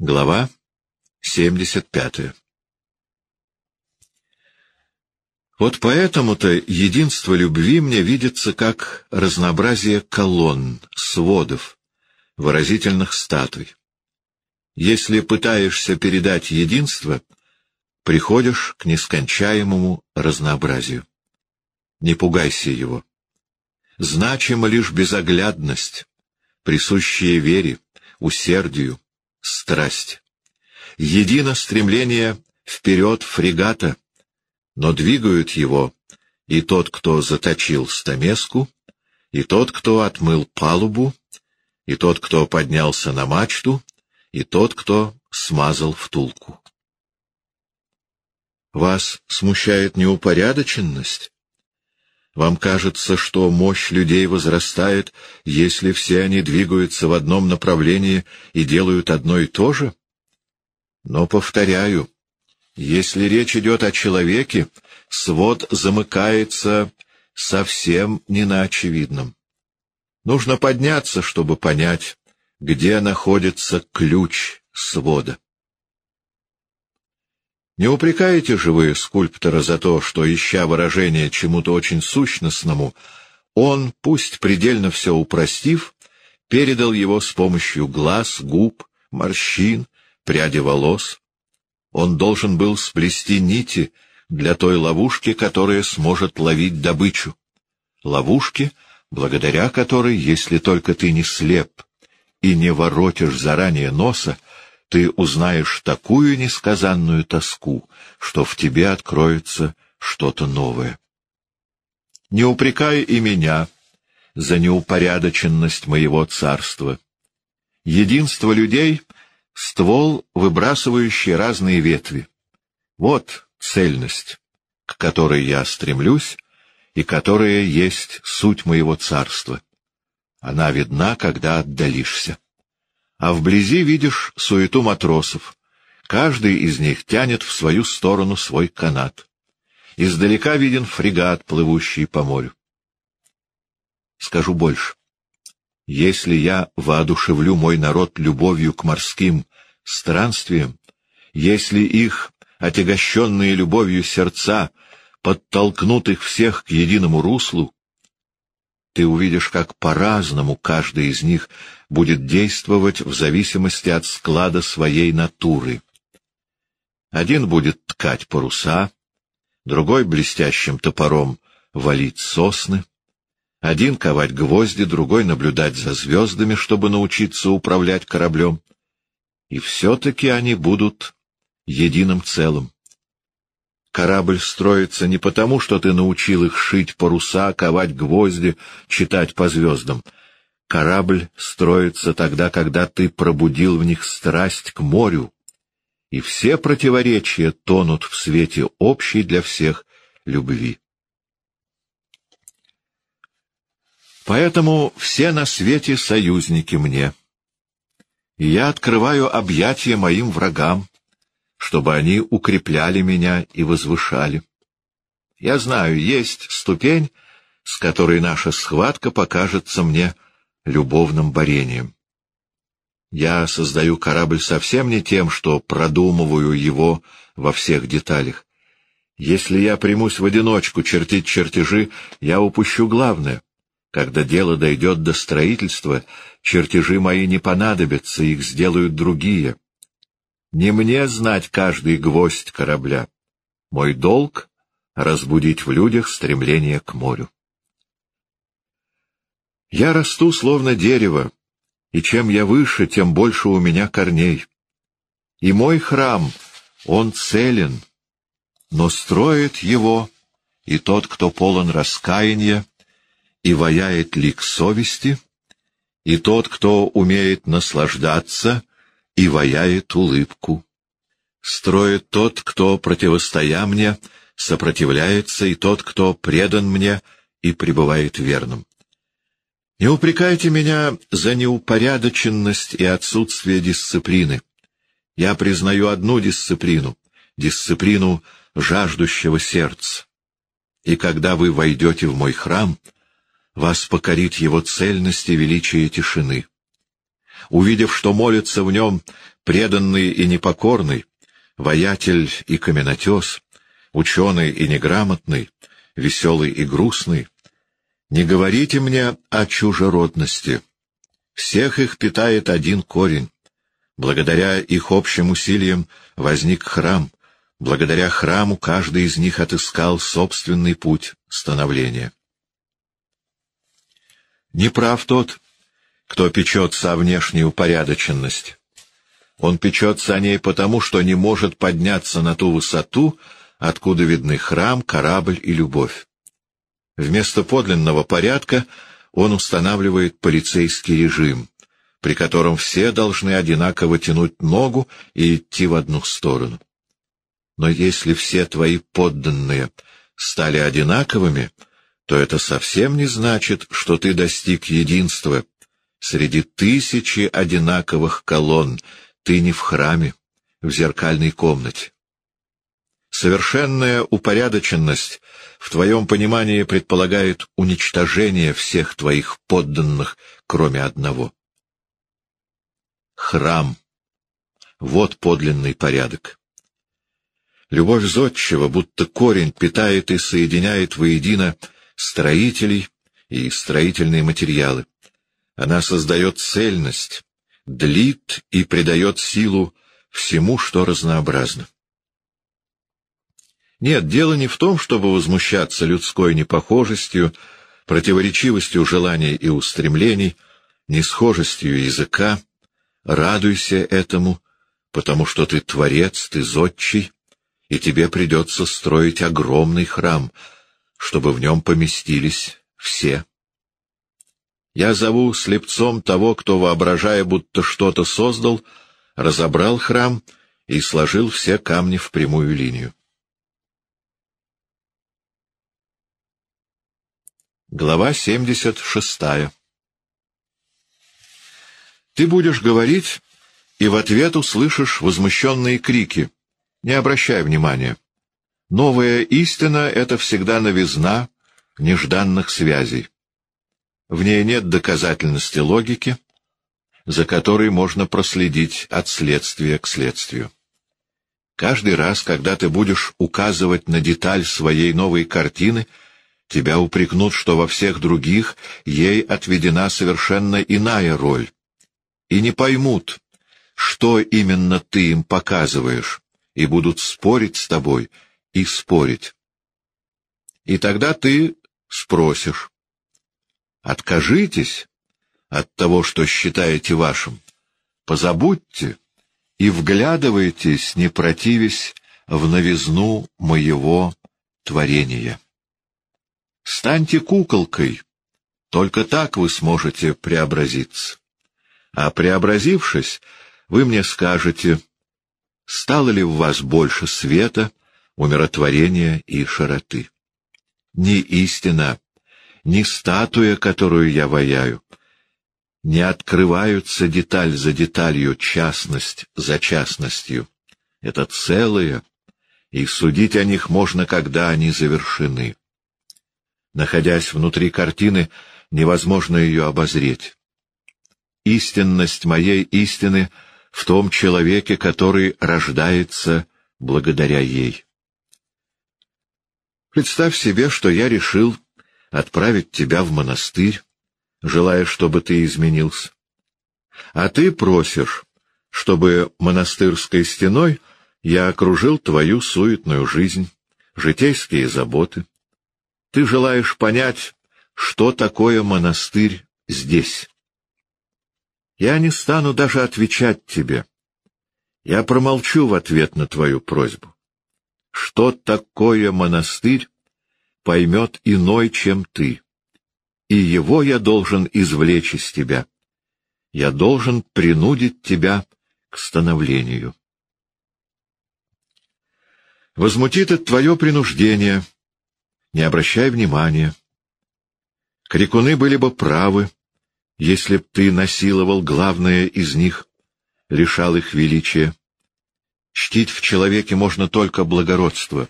Глава 75 Вот поэтому-то единство любви мне видится как разнообразие колонн, сводов, выразительных статуй. Если пытаешься передать единство, приходишь к нескончаемому разнообразию. Не пугайся его. Значима лишь безоглядность, присущая вере, усердию, страсть. Едино стремление вперед фрегата, но двигают его и тот, кто заточил стамеску, и тот, кто отмыл палубу, и тот, кто поднялся на мачту, и тот, кто смазал втулку. Вас смущает неупорядоченность? Вам кажется, что мощь людей возрастает, если все они двигаются в одном направлении и делают одно и то же? Но, повторяю, если речь идет о человеке, свод замыкается совсем не на очевидном. Нужно подняться, чтобы понять, где находится ключ свода. Не упрекаете же вы скульптора за то, что, ища выражение чему-то очень сущностному, он, пусть предельно все упростив, передал его с помощью глаз, губ, морщин, пряди волос. Он должен был сплести нити для той ловушки, которая сможет ловить добычу. Ловушки, благодаря которой, если только ты не слеп и не воротишь заранее носа, ты узнаешь такую несказанную тоску, что в тебе откроется что-то новое. Не упрекай и меня за неупорядоченность моего царства. Единство людей — ствол, выбрасывающий разные ветви. Вот цельность, к которой я стремлюсь и которая есть суть моего царства. Она видна, когда отдалишься а вблизи видишь суету матросов. Каждый из них тянет в свою сторону свой канат. Издалека виден фрегат, плывущий по морю. Скажу больше. Если я воодушевлю мой народ любовью к морским странствиям, если их, отягощенные любовью сердца, подтолкнут их всех к единому руслу, ты увидишь, как по-разному каждый из них будет действовать в зависимости от склада своей натуры. Один будет ткать паруса, другой блестящим топором валить сосны, один ковать гвозди, другой наблюдать за звездами, чтобы научиться управлять кораблем. И все-таки они будут единым целым. Корабль строится не потому, что ты научил их шить паруса, ковать гвозди, читать по звездам. Корабль строится тогда, когда ты пробудил в них страсть к морю, и все противоречия тонут в свете общей для всех любви. Поэтому все на свете союзники мне, и я открываю объятия моим врагам, чтобы они укрепляли меня и возвышали. Я знаю, есть ступень, с которой наша схватка покажется мне любовным борением. Я создаю корабль совсем не тем, что продумываю его во всех деталях. Если я примусь в одиночку чертить чертежи, я упущу главное. Когда дело дойдет до строительства, чертежи мои не понадобятся, их сделают другие. Не мне знать каждый гвоздь корабля. Мой долг — разбудить в людях стремление к морю. Я расту словно дерево, и чем я выше, тем больше у меня корней. И мой храм, он целен, но строит его и тот, кто полон раскаяния и ваяет лик совести, и тот, кто умеет наслаждаться — и ваяет улыбку. Строит тот, кто, противостоя мне, сопротивляется, и тот, кто предан мне и пребывает верным. Не упрекайте меня за неупорядоченность и отсутствие дисциплины. Я признаю одну дисциплину — дисциплину жаждущего сердца. И когда вы войдете в мой храм, вас покорит его цельность и величие тишины. Увидев, что молится в нем преданный и непокорный, воятель и каменотес, ученый и неграмотный, веселый и грустный, не говорите мне о чужеродности. Всех их питает один корень. Благодаря их общим усилиям возник храм. Благодаря храму каждый из них отыскал собственный путь становления. Не прав тот, кто печется о внешней упорядоченности. Он печется о ней потому, что не может подняться на ту высоту, откуда видны храм, корабль и любовь. Вместо подлинного порядка он устанавливает полицейский режим, при котором все должны одинаково тянуть ногу и идти в одну сторону. Но если все твои подданные стали одинаковыми, то это совсем не значит, что ты достиг единства. Среди тысячи одинаковых колонн ты не в храме, в зеркальной комнате. Совершенная упорядоченность в твоем понимании предполагает уничтожение всех твоих подданных, кроме одного. Храм. Вот подлинный порядок. Любовь зодчего, будто корень, питает и соединяет воедино строителей и строительные материалы. Она создает цельность, длит и придает силу всему, что разнообразно. Нет, дело не в том, чтобы возмущаться людской непохожестью, противоречивостью желаний и устремлений, несхожестью языка. Радуйся этому, потому что ты творец, ты зодчий, и тебе придется строить огромный храм, чтобы в нем поместились все. Я зову слепцом того, кто, воображая, будто что-то создал, разобрал храм и сложил все камни в прямую линию. Глава 76 Ты будешь говорить, и в ответ услышишь возмущенные крики. Не обращай внимания. Новая истина — это всегда новизна нежданных связей. В ней нет доказательности логики, за которой можно проследить от следствия к следствию. Каждый раз, когда ты будешь указывать на деталь своей новой картины — тебя упрекнут, что во всех других ей отведена совершенно иная роль, и не поймут, что именно ты им показываешь, и будут спорить с тобой и спорить. И тогда ты спросишь, откажитесь от того, что считаете вашим, позабудьте и вглядывайтесь, не противясь в новизну моего творения. Станьте куколкой. Только так вы сможете преобразиться. А преобразившись, вы мне скажете, стало ли в вас больше света, умиротворения и широты. Ни истина, ни статуя, которую я ваяю, не открываются деталь за деталью, частность за частностью. Это целое, и судить о них можно, когда они завершены. Находясь внутри картины, невозможно ее обозреть. Истинность моей истины в том человеке, который рождается благодаря ей. Представь себе, что я решил отправить тебя в монастырь, желая, чтобы ты изменился. А ты просишь, чтобы монастырской стеной я окружил твою суетную жизнь, житейские заботы. Ты желаешь понять, что такое монастырь здесь. Я не стану даже отвечать тебе. Я промолчу в ответ на твою просьбу. Что такое монастырь, поймет иной, чем ты. И его я должен извлечь из тебя. Я должен принудить тебя к становлению. Возмутит это твое принуждение — не обращай внимания. Крикуны были бы правы, если б ты насиловал главное из них, лишал их величия. Чтить в человеке можно только благородство,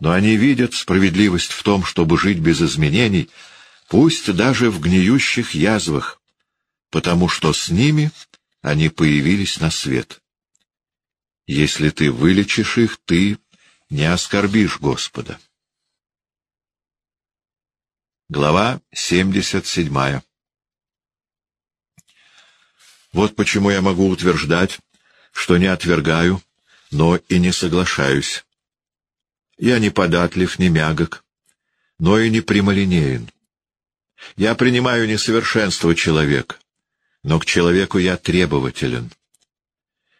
но они видят справедливость в том, чтобы жить без изменений, пусть даже в гниющих язвах. потому что с ними они появились на свет. Если ты вылечишь их, ты не оскорбишь Господа. Глава 77 Вот почему я могу утверждать, что не отвергаю, но и не соглашаюсь. Я не податлив, не мягок, но и не прямолинеен. Я принимаю несовершенство человека, но к человеку я требователен.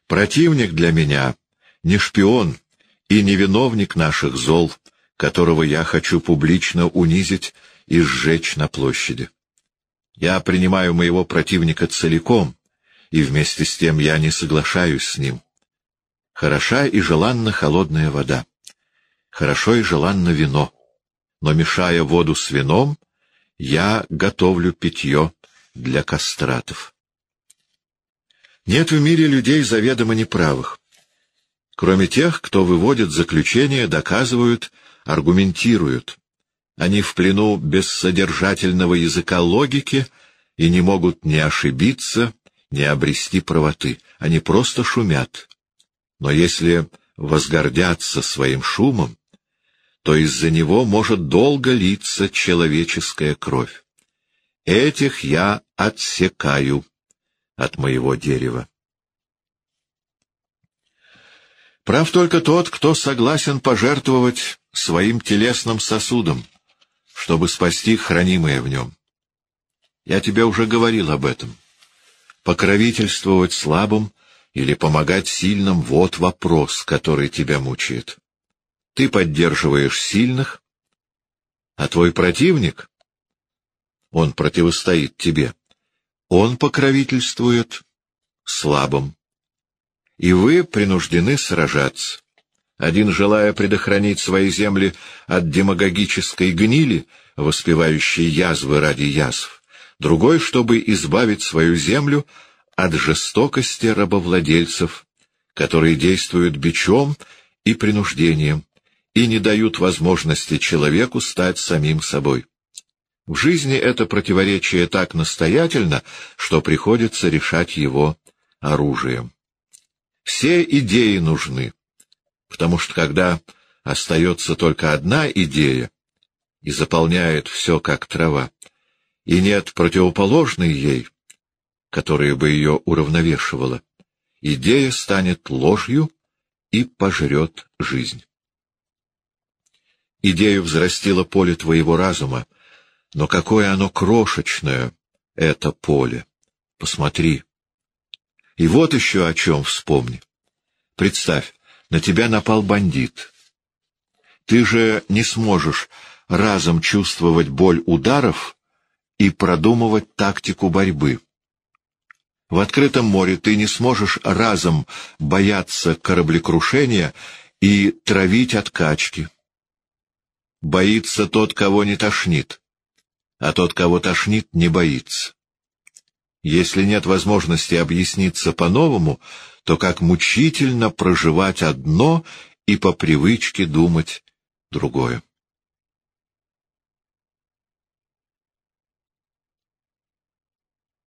Противник для меня не шпион и не виновник наших зол, которого я хочу публично унизить и сжечь на площади. Я принимаю моего противника целиком, и вместе с тем я не соглашаюсь с ним. Хороша и желанна холодная вода. Хорошо и желанно вино. Но, мешая воду с вином, я готовлю питье для кастратов. Нет в мире людей заведомо неправых. Кроме тех, кто выводит заключения, доказывают, аргументируют. Они в плену бессодержательного языка логики и не могут ни ошибиться, ни обрести правоты. Они просто шумят. Но если возгордятся своим шумом, то из-за него может долго литься человеческая кровь. Этих я отсекаю от моего дерева. Прав только тот, кто согласен пожертвовать своим телесным сосудом, чтобы спасти хранимое в нем. Я тебе уже говорил об этом. Покровительствовать слабым или помогать сильным — вот вопрос, который тебя мучает. Ты поддерживаешь сильных, а твой противник, он противостоит тебе, он покровительствует слабым. И вы принуждены сражаться. Один, желая предохранить свои земли от демагогической гнили, воспевающей язвы ради язв, другой, чтобы избавить свою землю от жестокости рабовладельцев, которые действуют бичом и принуждением и не дают возможности человеку стать самим собой. В жизни это противоречие так настоятельно, что приходится решать его оружием. Все идеи нужны, потому что когда остается только одна идея и заполняет все как трава, и нет противоположной ей, которая бы ее уравновешивала, идея станет ложью и пожрет жизнь. Идею взрастило поле твоего разума, но какое оно крошечное, это поле. Посмотри. И вот еще о чем вспомни. Представь, на тебя напал бандит. Ты же не сможешь разом чувствовать боль ударов и продумывать тактику борьбы. В открытом море ты не сможешь разом бояться кораблекрушения и травить откачки. Боится тот, кого не тошнит а тот, кого тошнит, не боится. Если нет возможности объясниться по-новому, то как мучительно проживать одно и по привычке думать другое.